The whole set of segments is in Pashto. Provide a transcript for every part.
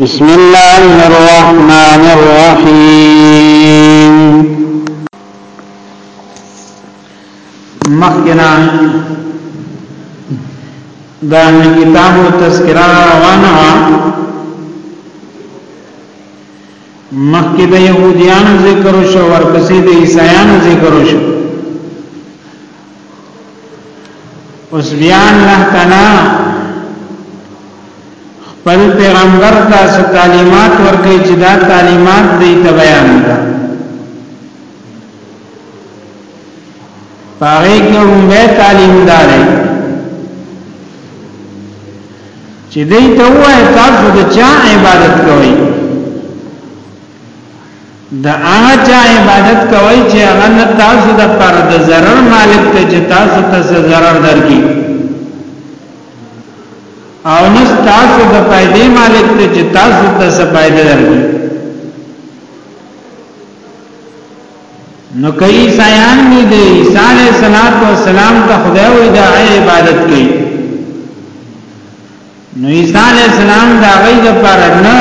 بسم الله الرحمن الرحیم مخکنا دا کتاب تذکرہ روانه مخکې د يهوديانو ذکر شو ورپسې د عيسایانو ذکر شو اوس بیا الله تعالی خپل پیغمبر ته څه تعلیمات ورکړي چې دا تعلیمات دې ته بیان ده پاره کې مې تعلیم دارې چې دې ته وایي تاسو د چا عبادت کوئ د هغه چا عبادت کوي چې هغه نه تاسو د پر د zarar مالک ته چې تاسو ته zarar درکې او نه تاسو د فائدې مالک ته چې تاسو ته څه فائدې درکې نو کوي سایان دي د عیسی علیه السلام ته خدای وي د عبادت کوي نو عیسی علی السلام دا غي د پر نه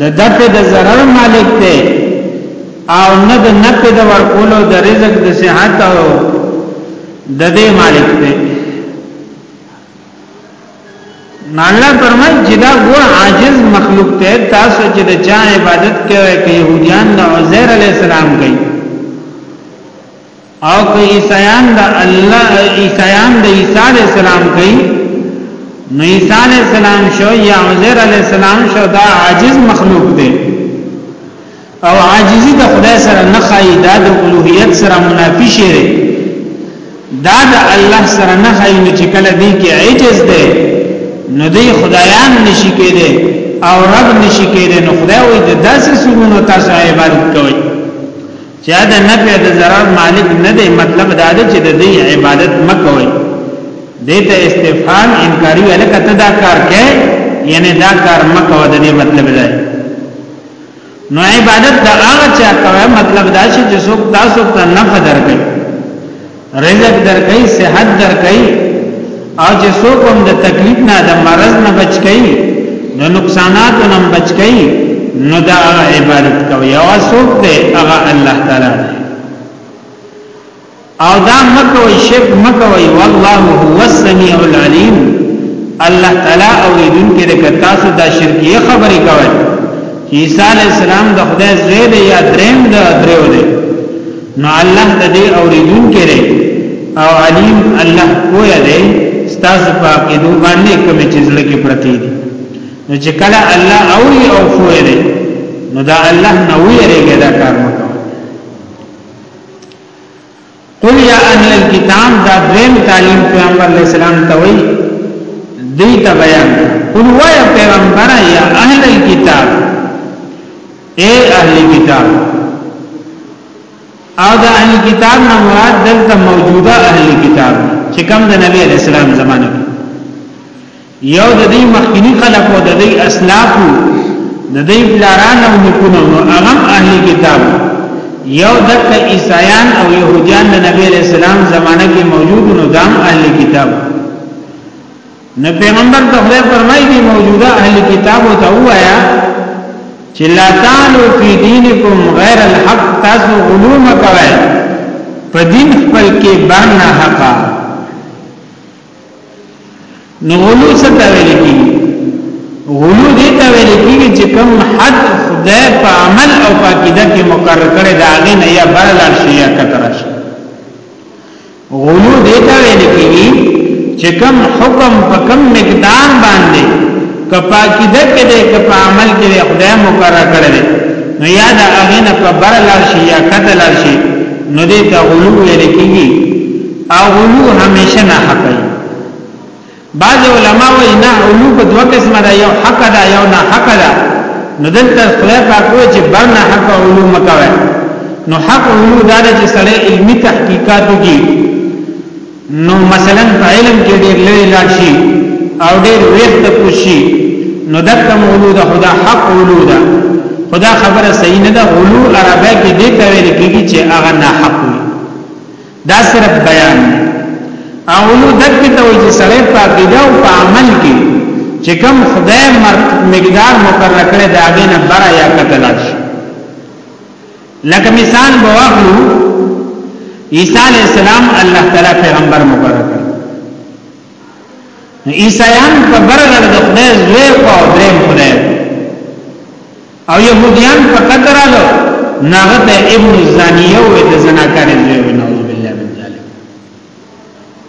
د دفه د zarar مالک دی او نه د نفع د ورکولو د رزق د صحت او د دې مالک دی نو الله فرمایي چې دا ګور عاجز مخلوق ته تاسو چې د چا عبادت کوي کې يهوديان د عزير عليه السلام کوي او که عیسایان د الله عیسایان د عیسی علی السلام کوي نو عیسی علی السلام شو یا عزیر علی السلام شو دا عاجز مخلوق دی او عاجزی د خدای سره نه خای دا د اولوہیت سره منافی شی دی دا د الله سره نه خای نو چې کله دی کې عاجز دی نو دی خدایان نشی کېده او رب نشی کېده نو خدای وې د داسې سونو تاسو عبادت کوئ چې دا نفع د ضرر مالک نه دی مطلب دا دی چې د دې عبادت مکوئ دته استفهام انکاری ویل کته دا کار کې یعنی دا کار مکو د دې مطلب دی نو عبادت دا هغه چا کوي مطلب دا چې څوک تاسو ته نفع درکړي رزق درکې صحت درکې او چې څوک هم د تکلیف نه د مرض نه بچ کئ نو نقصانات نه بچ کئ نو دا عبادت کوي او څوک دې هغه الله تعالی او دا مکوي شرک مکوي والله هو السميع العليم الله تعالی اوریدون کې د تاسو دا شرکیه خبرې کوي عیسی علی السلام د خدای زوی دی یا دریم د دریو دی نو الله د دې اوریدونکي دی او علیم الله پوه دی ستاسو په عقیدو باندې کوم چې زړه کې پرتی دي نو چې کله الله اوري او پوه دی نو دا الله نه ویریږي دا کار مکو قل یا اهل الكتاب دا دویم تعلیم پیغمبر علیہ السلام ته وی دی ته بیان قل وای پیغمبر یا اهل الكتاب اے اهل کتاب او دا اهل کتاب نه مراد دلته موجوده اهل کتاب چې کوم د نبی علی السلام زمانه کې یو د دې مخکینی خلق او د دې اسلاف د دې بلاران او نکونو هغه اهل کتاب یو د عیسایان او يهوديان د نبی علی السلام زمانه کې موجود نو دام اهل کتاب نو پیغمبر ته خدای فرمایي دی موجوده اهل کتاب او ته وایا چې لا تعالو فی دینکم غیر الحق تاسو علوم کوي په دین خپل کې برنا حق نو غلو څه ته ویل کی غلو دې ته ویل کی چې کوم حد خدای په عمل او په عقیده کې مقرر کړي دا غي نه یا برلا شي یا کتر شي غلو دیتا ویل کیږي چې کم حکم په کم مقدار باندې کپا کې د کې د کپا عمل کې خدای مقرر کړل نو یا دا هغه نه په بر لار شي یا کته لار شي نو دیتا غلو ویل کیږي او غلو همیشه نه حقي بعض علما وایي نه علو په دوه قسمه ده یو حق ده یو نه حق ده نو دلته خدای پاک وایي چې بر نه حق علو مکوي نو حق علو دا چې سړی علمي تحقیقات وکړي نو مثلا په علم کې ډېر لوی لاړ شي او ډېر وخت کوشي نو دغه علو ده خدا حق علو ده خدا خبره صحیح نه ده علو عربه کې دې ته ویل کېږي چې هغه نه حق دا صرف بیان دی او یو دک ته وایي چې سړی په عقیده او په عمل کې چې کوم خدای مقدار مقرر کړی دا غي نه برا یا قتل شي لکه مثال بواخلو عیسی علی السلام الله تعالی پیغمبر مقرر کړ عیسایان په برغړ د خدای زوی او دریم خدای او يهوديان په قطر آلو ناغت ابن الزانیه وی د زناکار زوی وی نعوذ بالله من ذلک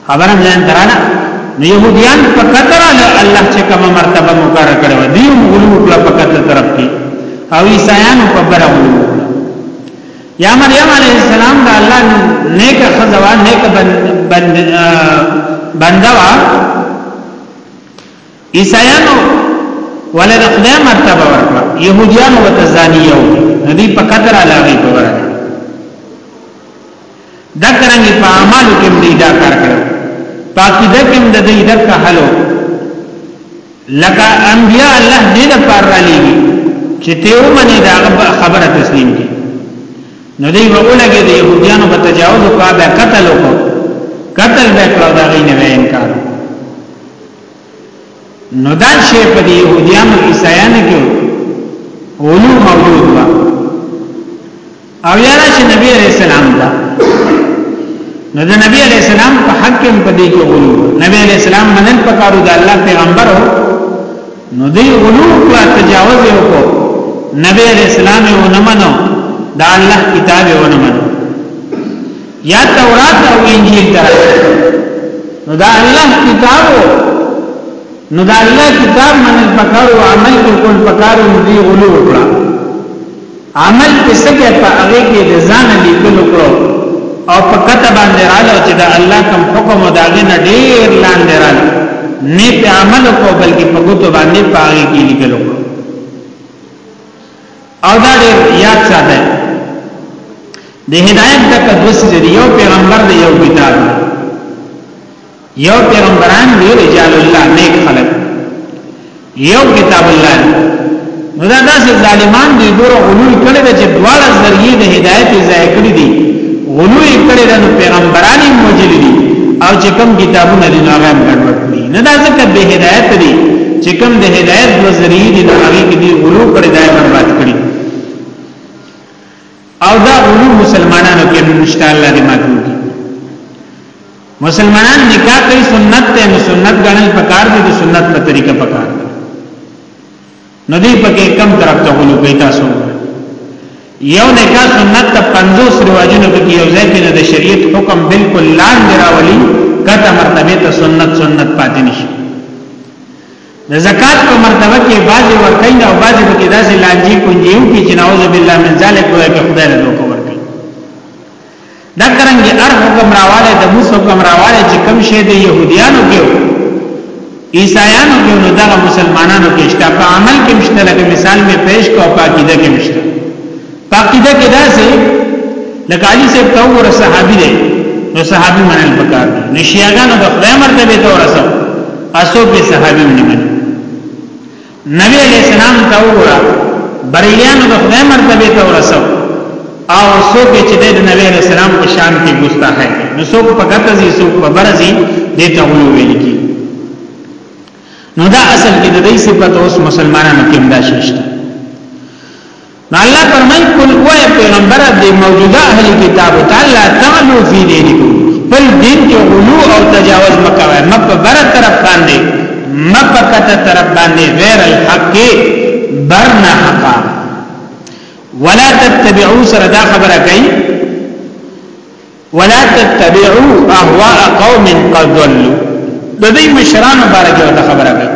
خبره ځان تراله نو يهوديان په قطر آلو الله چې کومه مرتبه مقرره کړو دی غلو کړه په قطر طرف کې او عیسایانو په بره غلو یا مریم علیه السلام دا الله نیک خزوا نیک بند بند بندوا عیسایانو ولې د خدای مرتبه ورکړه يهوديانو وته ځاني یو ندی په قدر علاوه په ورته دا څنګه په اعمالو کې دې دا کار کړو پاکي د کوم د دې د کهلو لکه انبیا الله دې د پر را لېږي چې ته ومني دا خبره تسلیم کړي نو دې وګولګي د يهوديانو په تجاوز او په قتل وکړو قتل به کړو دا غي نه انکار نو دا شی په دې يهوديانو عیسایانو کې علو موجود و او یا راشي نبی عليه السلام دا نو د نبی عليه السلام په حق کې په دې کې علو نبی عليه السلام منل پکارو د الله پیغمبر هو نو دې علو کلا تجاوز وکړو نبی عليه السلام یې ونه منو دا الله کتاب یې ونه منو یا تورات او انجیل ته نو دا الله کتاب نو دا الله کتاب منل پکار او عمل کې کول پکار او دی غلو وکړه عمل په سکه په هغه کې د ځان دی کول وکړو او په کته باندې رااله چې دا الله کوم حکم او داغه نه ډیر لاندې رااله نه په عمل کو بلکې په ګوتو باندې پاږي کې لیکلو او دا ډیر یاد ساته د هدایت د کدوس دی یو پیغمبر دی یو کتاب یو پیغمبران دی رجال الله نیک خلق یو کتاب الله نو دا داسې ظالمان دي ګوره غلول کړي چې دواړه ذریعہ د هدایت ځای کړی دي غلو یې کړی ده نو پیغمبران یې وجلی دي او چې کوم کتابونه دي نو هغه هم ګډوډ کړي نه دا ځکه به هدایت دي چې کوم د هدایت د ذریعہ دي نو هغه کې دي غلو کړی ده برباد کړي او دا غلو مسلمانانو کې نشته الله دې ماتو مسلمانان نکاح کوي سنت ته نو سنت غنل پکار دي د سنت په طریقه پکار نو دې پکې کم طرف ته غلو کوي تاسو یو نکاح سنت ته 50 رواجونه پکې یو ځای کې نه د شریعت حکم بالکل لاندې راولي کته مرتبه ته سنت سنت پاتې نشي د زکات په مرتبه کې بعضي ورکړي او بعضي پکې داسې لانجي کونجیو کې چې نعوذ بالله من ذلک وایي خدای له دا کرنګي هر حکم راواله د موسی حکم راواله چې کوم شی د يهوديانو کې وو عیسایانو کې نو دا مسلمانانو کې شته په عمل کې مشته لکه مثال می پیش کو په عقیده کې مشته په عقیده کې دا سه لکه علی صاحب ته ور صحابي دی نو صحابي منل پکار دي نشیاګانو د خدای مرتبه ته ورسو اسو به صحابي منل نبی علیہ السلام ته وګوره بریلیانو د خدای مرتبه ته ورسو او څوک چې د نبی علیہ السلام په شان کې ګستاخ دی نو څوک په ګټه زی څوک په برزي د ته غلو ویل کی نو دا اصل کې د دې صفات اوس مسلمانانو کې هم دا شته نو الله فرمای کول کوه پیغمبر د موجوده اهل کتاب تعالی تعلو فی دینکم بل دین کې غلو او تجاوز مکوه مپ بر طرف باندې مپ کته طرف باندې غیر الحق برنا حقا ولا تتبعوا سردا خبره کوي ولا تتبعوا اهواء قوم قد ضلوا د دې مشرانو بارے کې خبره کوي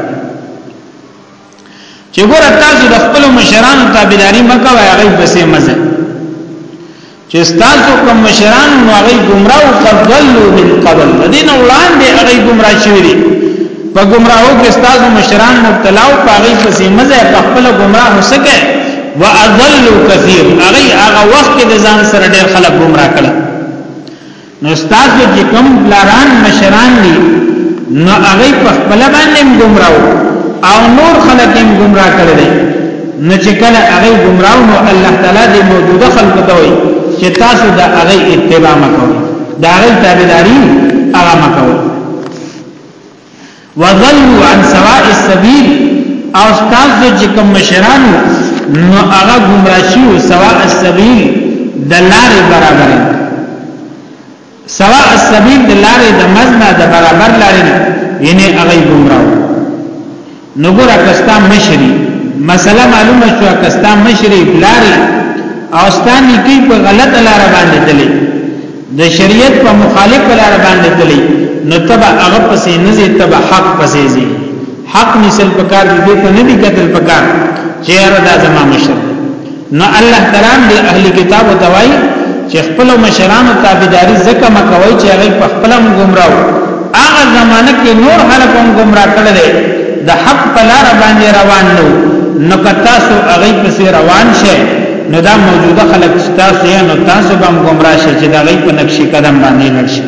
چې ګور تاسو د خپل مشرانو تابعداري مکه وای هغه پسې مزه چې تاسو کوم مشران نو هغه گمراه او قبلو من قبل دین وړاندې هغه گمراه شوی دي په گمراهو کې تاسو مشران مبتلا او پاغي پسې مزه په خپل گمراه وسکه واضل كثير هغه هغه وخت کې د ځان سره ډېر خلک گمراه کړل نو تاسو چې کوم بلاران مشران دي نو هغه په خپل باندې ګمراو او نور خلک هم ګمرا کړل نو چې کله هغه ګمراو نو الله تعالی دې موجوده خلق ته وي چې تاسو د هغه اتباع مکوئ دا هغه تابعداري هغه مکوئ وضلوا عن سواء السبيل او تاسو چې کوم مشرانو نو هغه گمراه شيو سواء السبيل د لارې برابر سواء السبيل د لارې د مزنا د برابر لارې یعنی هغه گمراه نو ګور کستا مشری مسله معلومه شو کستا مشری بلاری او ستانی کی په غلط لار باندې تلی د شریعت په مخالف لار باندې تلی نو تبا هغه پسې نزي تبا حق پسې زی حق نسل پکار دې ته نه دی قتل پکار چې یاره دا زما مشر نو الله تعالی د اهل کتاب توای چې خپل مشرانو تابعداري زکه مکوي چې هغه په خپل هم گمراو هغه زمانہ کې نور خلک هم گمراه کړل د حق په لار باندې روان نو نو تاسو هغه پسې روان شئ نو دا موجوده خلک تاسو یې نو تاسو به هم گمراه شئ چې دا غي په نقش قدم باندې نشئ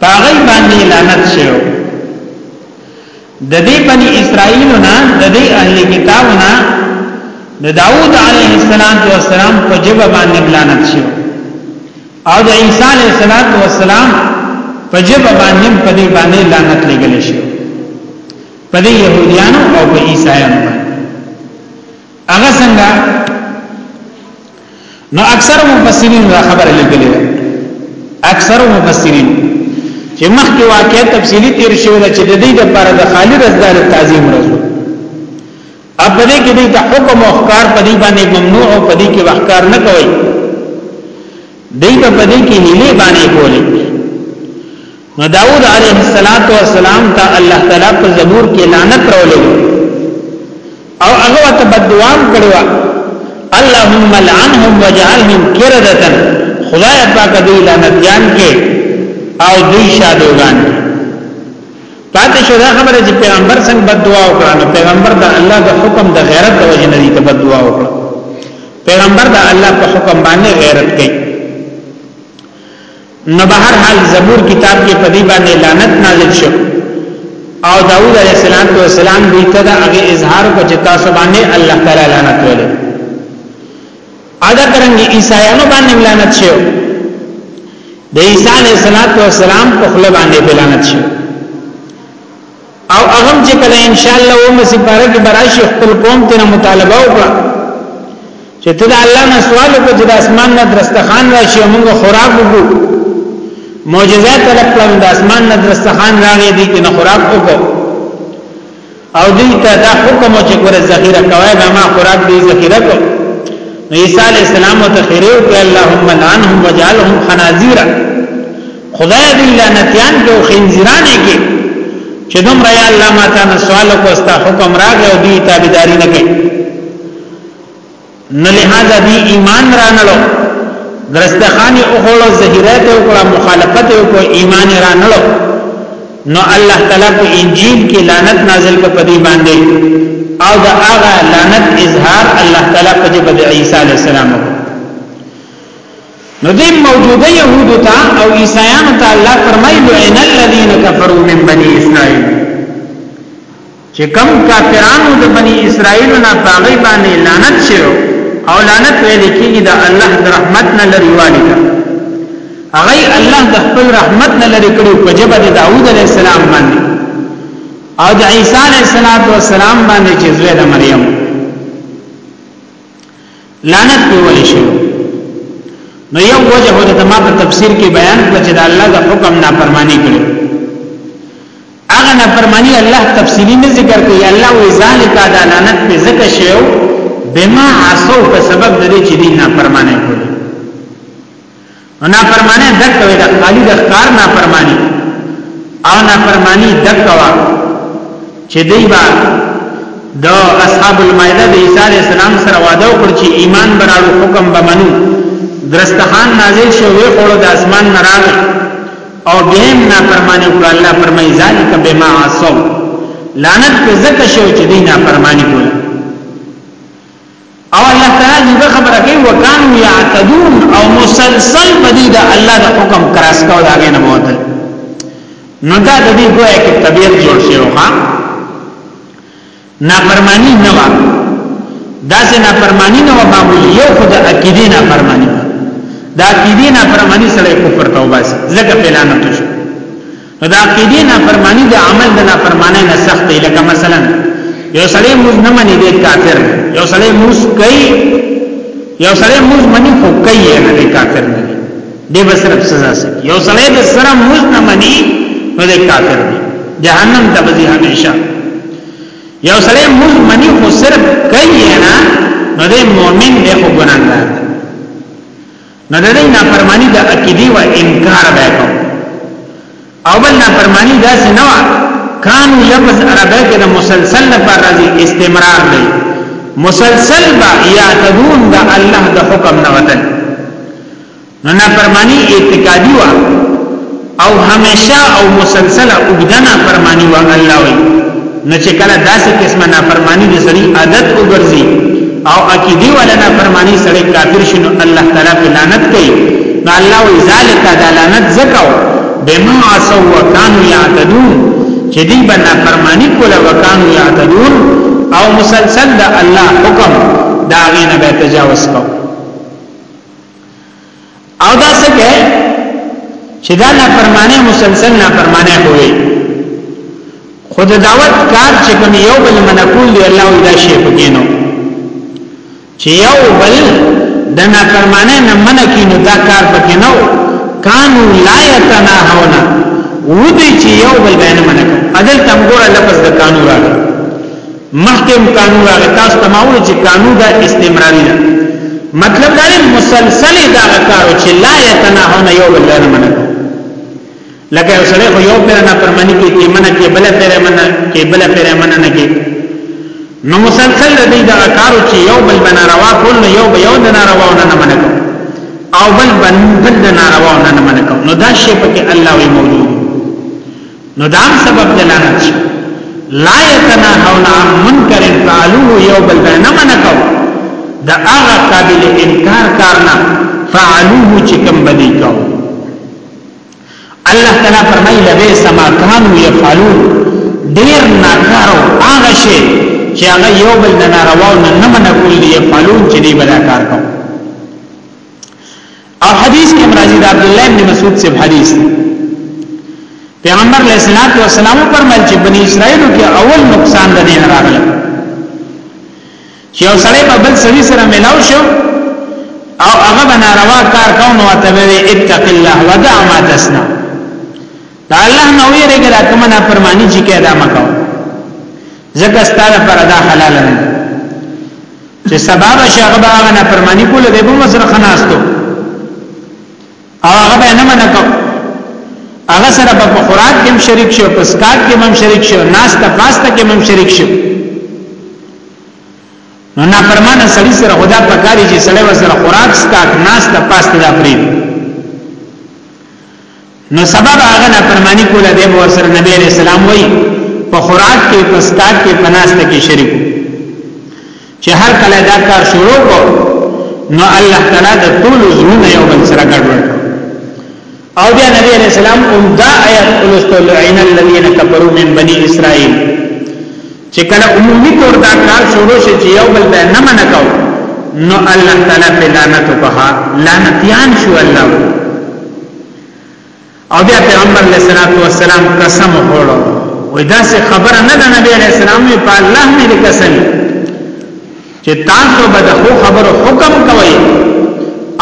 پاغی باندې لعنت شو د دې بنی اسرائیل نه د دې اهل کتاب نه د داوود علیه السلام او السلام په جبه باندې لعنت شو او د عیسی علیه السلام او السلام په جبه باندې په دې باندې لعنت لګل شو په دې يهوديانو او په عیسایانو هغه څنګه نو اکثر مفسرین دا خبره لیکلې ده اکثر مفسرین چې مخکې واقعي تفصیلی تیر شوی ده چې د دې لپاره د خالد ازدار تعظیم رسول اب دې کې دې ته حکم او احکار په دې باندې ممنوع او په دې کې وحکار نه کوي دې په دې کې نیلې باندې کولی نو داود علیه السلام ته الله تعالی په زبور کې لعنت راولې او هغه ته بدوام کړو اللهم لعنهم واجعلهم قردة خدای پاک دې لعنت جان کې او دې شادوغان پاتې شو دا خبره چې پیغمبر څنګه بددعا وکړه نو پیغمبر د الله د حکم د غیرت د وجې نه دې ته بددعا وکړه پیغمبر د الله په حکم باندې غیرت کوي نو به هر حال زبور کتاب کې په دې باندې لعنت نازل شو او داوود علیه السلام ته سلام دی ته دا هغه اظهار کو چې تاسو باندې الله تعالی لعنت ویلي ادا کرنګي عیسایانو باندې لعنت شو د عیسی علیه السلام په خپل باندې لعنت شو او هغه هم چې کله ان شاء الله ومه سپاره کې براشي خپل قوم ته مطالبه وکړه چې ته د الله نه سوال وکړه چې د اسمان نه درستخان راشي موږ خوراک وکړو معجزات طلب کړم د اسمان نه درستخان راغی دي کې نه خوراک وکړو او دې ته دا حکم چې ګوره ذخیره کوي به ما خوراک دې ذخیره کو عیسی علی السلام او تخیرو کې اللهم لعنهم وجعلهم خنازیرا خدای دې لعنتيان کې او خنزيران کې چې دومره یا الله ما ته سوال کوستا حکم راغی او دې تابعداري نه کوي نه لهدا دې ایمان رانلو درستخانی او خلو زهیرات او کړه مخالفت او کو ایمان رانلو نو الله تعالی په انجیل کې لعنت نازل کړ په دې باندې او دا هغه لعنت اظهار الله تعالی په جبد عیسی علی السلام وکړ نو دې موجوده يهودو ته او عیسایانو ته الله فرمایي لعن الذين كفروا من بني اسرائيل چې کم کافرانو د بني اسرائيل نه پاغي باندې لعنت شوی او لعنت ویل کېږي د الله د رحمت نه لري والی ده هغه الله د خپل رحمت نه لري کړو په جبه د داوود عليه السلام باندې او د عيسى عليه السلام باندې چې زوی د مریم لعنت په ولې شو نو یو وجه هو د ما په تفسیر کې بیان کړ چې د الله د حکم نافرمانی کړو هغه نافرمانی الله تفصیلی نه ذکر کوي الله وی ذالک دا لعنت په ذکر شو بما عصوا په سبب د دې چې دین نافرمانی کړو نو نافرمانی دک کوي د خالی د ښکار نافرمانی او نافرمانی دک کوا چې دی با د اصحاب المائده د عیسی علی السلام سره وعده وکړ چې ایمان براړو حکم به منو درستخان نازل شو وی خورو د اسمان نراغ او بهم نافرمانی وکړه الله فرمای ذالک بما عصوا لعنت په زکه شو چې دی نافرمانی کوله او الله تعالی دغه خبره کوي وکانو یعتدون او مسلسل بدی دا الله د حکم کراس کو دا غنه بوتل نو دا د دې ګویا کې طبيعت جوړ شي وخا نافرمانی نه وا دا سه نافرمانی نه وا معمول یو خدای عقیده نافرمانی دا عقیده نافرمانی سره کفر توبه ځکه پلان ته شو نو دا عقیده نه فرمانی د عمل د نه فرمانه نه سخت دی لکه مثلا یو سړی موږ نه منی دی کافر یو سړی موږ کوي یو سړی موږ منی خو کوي نه دی کافر نه دی به صرف سزا سي یو سړی د سره موږ نه منی نو دی کافر دی جهنم ته به همیشه یو سړی موږ منی خو صرف کوي نه نو دی مؤمن دی خو ګناهګار نو د دې نافرمانی د عقیدی و انکار به کو او بل نافرمانی دا سه نو کانو لفظ عربی کې د مسلسل لپاره راځي استمرار دی مسلسل با یعتدون دا الله د حکم نه وتل نو نافرمانی اعتقادی و او هميشه او مسلسله اوږده نافرماني وه الله وي نو چې کله داسې قسمه نافرماني د سړي عادت وګرځي او عقيدي ولا نافرماني سړي کافر شي نو الله تعالی په لعنت کوي نو الله وي ذالک دا لعنت زکاو بما عصوا وكانوا يعتدون چې دې به نافرماني کوله وکانو يعتدون او مسلسل د الله حکم دا غینه به تجاوز کوي او دا څه کوي چې دا نافرمانه مسلسل نافرمانه کوي خود دعوت کار چې کوم یو بل منقول دی الله دا شی پکینو چې یو بل د نافرمانه نه من کینو دا کار پکینو کانو لا یتناهونا ودی چې یو بل باندې منکو عدل تم ګوره لفظ د قانون راغلی مخکم قانون راغی تاسو تماول چې قانون دا استمراری ده مطلب دا دی مسلسل دا کارو چې لا یتناهون یو بل نه منه لکه یو سره خو یو پر نه پرمانی کې کې منه کې بل پر منه کې بل پر منه نه کې نو مسلسل دې دا کارو چې یو بل بنا روا کول نو یو به یو نه روا نه منه او بل بن بل نه روا نه منه نو دا شی په کې الله وی موجود نو دا هم سبب د لعنت شي لا يتناهون عن منکر فعلوه یو بل به نه منکو دا هغه قابل انکار کارنا فعلوه چې کوم بدی کو الله تعالی فرمایي لبه سما کانو يفعلون ډیر ناکارو هغه شی چې هغه یو بل نه ناروا نه منکول دی يفعلون چې دی بلا کار کوي او حدیث کې مرضی د عبد الله بن مسعود سے حدیث دی پیغمبر علیہ الصلوۃ والسلام فرمایل چې بنی اسرائیل کې اول نقصان د دین راغله چې یو سړی په بل سړي سره ملاو شو او هغه بنا روا کار کوم او ته وی اتق الله ودع ما تسنا دا الله نو یې رګه کومه فرمانی چې کېدا مکو ځکه ستاره پر ادا حلال نه چې سبب شغه به هغه نه پرمانی کول دی به مسر خناستو او هغه به نه منه کو هغه سره په خوراک کې شریک شو په سکات کې هم شریک شو ناشته پاسته کې هم شریک شو نو نا پرمانه سړی سره خدا پکاري چې سړی وسره خوراک سکات ناشته پاسته دا پریږي نو سبب هغه نه فرمانی کوله به ور سره نبی علیہ السلام وای په خوراک کې په سکات کې په ناشته کې شریک چې هر کله دا کار شروع کو نو الله تعالی د ټول زونه یو بل سره ګډوډ او بیا نبی علیہ السلام اومدا آیات اولستو لعن الذین کفروا من بنی اسرائیل چې کله عمومي طور دا کار شروع شي چې یو بل به نه منع کو نو الله تعالی په لعنت وکړه لعنتيان شو الله او بیا پیغمبر علیه الصلاۃ والسلام قسم وکړو وای دا څه خبره نه ده نبی علیه السلام په الله مې قسم چې تاسو به د خو خبرو حکم کوئ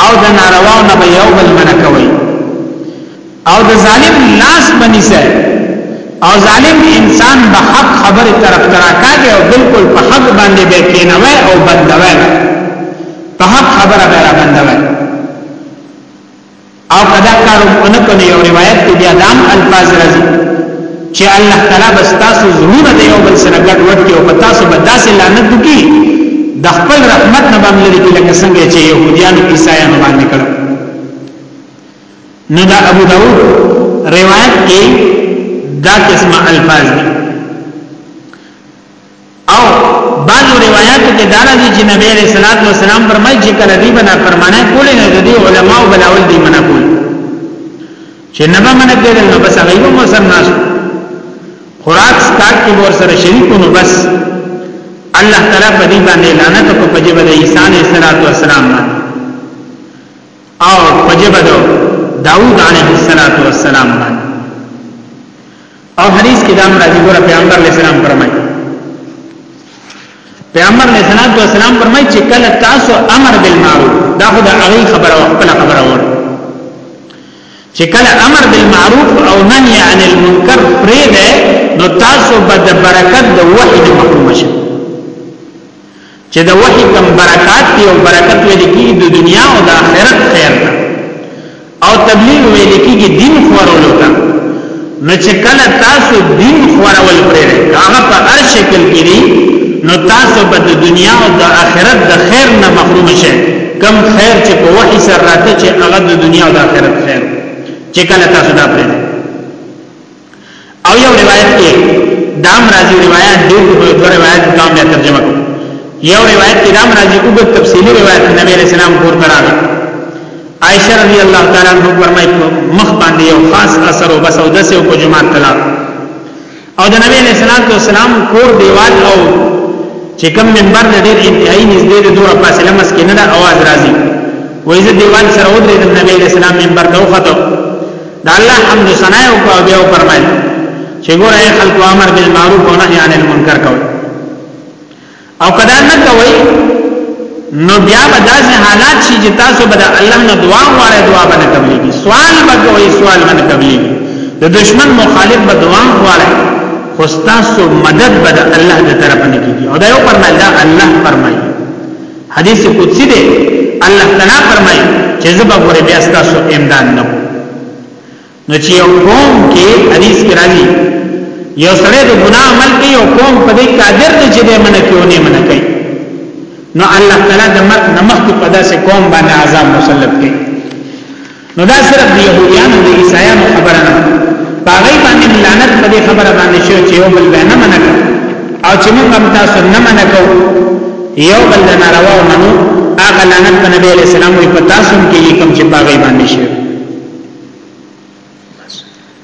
او د نارواو نه به یو بل منع کوئ او د ظالم لاس بنیسه او ظالم انسان به حق خبره طرف تراکاږي او بالکل په حق باندې به کینوي او بندوي په حق خبره به را بندوي او کدا کارو انکو نه یو روایت کې بیا دام الفاظ راځي چې الله تعالی بس تاسو زړونه د یو بل سره ګډ وډ کې او په تاسو به داسې لعنت وکړي د خپل رحمت نه باندې لري کې لکه څنګه چې يهوديان عیسایانو باندې کړو نو دا ابو داود روایت کې دا قسمه الفاظ دي او بعض روایتو کې دا راځي چې نبی عليه الصلاه والسلام فرمایي چې کله دی بنا فرمانه کول نه د دې علماء بلاول دی منع کول چې نه منع کېدل نو بس هغه مو سر ناس خوراک سکات کې ور سره شریک نو بس الله تعالی په دې باندې لعنت او په جبل عیسی علیه السلام باندې او په جبه دو داود علیه السلام باندې او حدیث کې دا راځي ګوره پیغمبر علیه السلام فرمایي پیغمبر علیه السلام فرمایي چې کله تاسو امر بالمعروف دا خو د هغه خبره او خپل خبره وره چې کله امر بالمعروف او نهي عن المنکر پرې ده نو تاسو به د برکت د وحي محروم شئ چې د وحی کم برکات دی او برکت ویل کیږي د دنیا او د آخرت خیر ده او تبلیغ ویل کیږي دین خورولو ته نو چې کله تاسو دین خورول پرې هغه په هر شکل کې دي نو تاسو به د دنیا او د آخرت د خیر نه محروم شئ کم خیر چې په وحی سره راته چې هغه د دنیا او د آخرت خیر چې کله تاسو دا پرې او یو روایت کې دام راځي روایت ډېر دی په دوه روایت دام بیا ترجمه کوم یو روایت کې دام راځي او په تفصیلی روایت نبی رسول الله پور تراغه عائشہ رضی الله تعالی عنها فرمایي مخ باندې یو خاص اثر او بس او دسه او جمعه تلا او د نبی رسول الله سلام کور دیوال او چې کوم منبر د ډېر انتهایی نږدې د دوه فاصله مسکینه د आवाज راځي وایي د دیوال سره ودرې د نبی رسول الله منبر ته وخته د الله حمد ثنا او کو بیا فرمایل چې ګوره ای خلکو امر بالمعروف او نهی عن المنکر کوي او کدا نه کوي نو بیا به داسې حالات شي چې تاسو به د الله نه دعا غواړئ دعا باندې قبليږي سوال به کوئ سوال باندې قبليږي د دشمن مخالف به دعا غواړئ خو تاسو مدد به د الله د طرف نه کیږي او دا یو فرمایل دا الله فرمایي حدیث قدسی دی الله تعالی فرمایي چې زبا ګوره بیا تاسو امداد نه کو نو چې یو قوم کې حدیث کې راځي یو سره د ګناه عمل کوي یو قوم په دې قادر دی چې دې منه کوي نه منه کوي نو الله تعالی د مرګ نمخ په داسې قوم باندې عذاب مسلط کوي نو دا صرف د يهوديانو د عیسایانو خبره نه پاغي باندې لعنت په دې خبره باندې شو چې یو بل نه منک او چې موږ هم تاسو نه منکو یو بل نه روا منو هغه لعنت په نبی عليه السلام وي په تاسو کې کوم چې پاغي باندې شو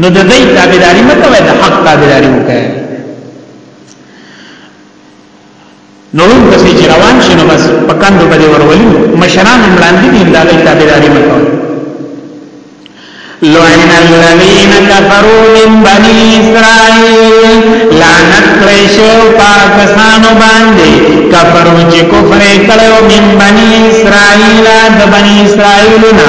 نو د دې تابعداري مکه وای د حق تابعداري وکړي نو هم پس چې روان شنو بس پکاندو بده ورولي مشران ملاندې دي دا د تابعداري مکه وای لعن الذين كفروا من بني اسرائيل لعنت کړی شو پاکستانو باندې کفرو چې کفر کړو من بني اسرائيل د بني اسرائيلنا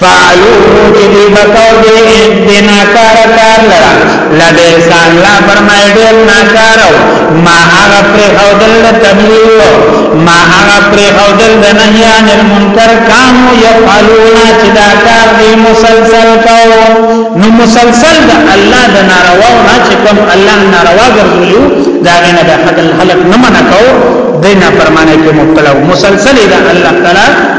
فعلو چې دی بکو دی دی ناکار کار لرا لده سان لا فرمائی دیر ناکارو ما آغا پری خودل دا تبلیو ما آغا پری خودل دا نحیان المنکر کامو یفعلونا چې دا کار دی مسلسل کاو نو مسلسل دا اللہ دا نارواو نا چې کم اللہ ناروا گردولیو دا غینا دا حق الحلق نمنا کاو دینا فرمانے کے مبتلاو مسلسل دا اللہ تعالی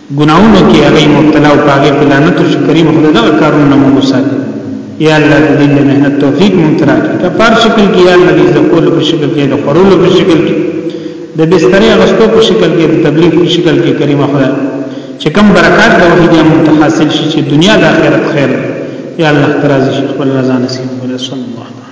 ګناهونو کې هغه مبتلا او هغه په لعنت او شکرې مخ دغه کارونه نه مو ساتي یا الله د دې مهنت توفیق مونږ راکړي که پر شکل کې یا الله دې زکول په شکل کې د خورولو په شکل کې د بسترې غستو په شکل کې د تبلیغ په شکل کې کریم خدای چې کم برکات د وحید یا متحصل شي چې دنیا د آخرت خیر یا الله ترازی شیخ ول رضا نصیب ول صلی الله تعالی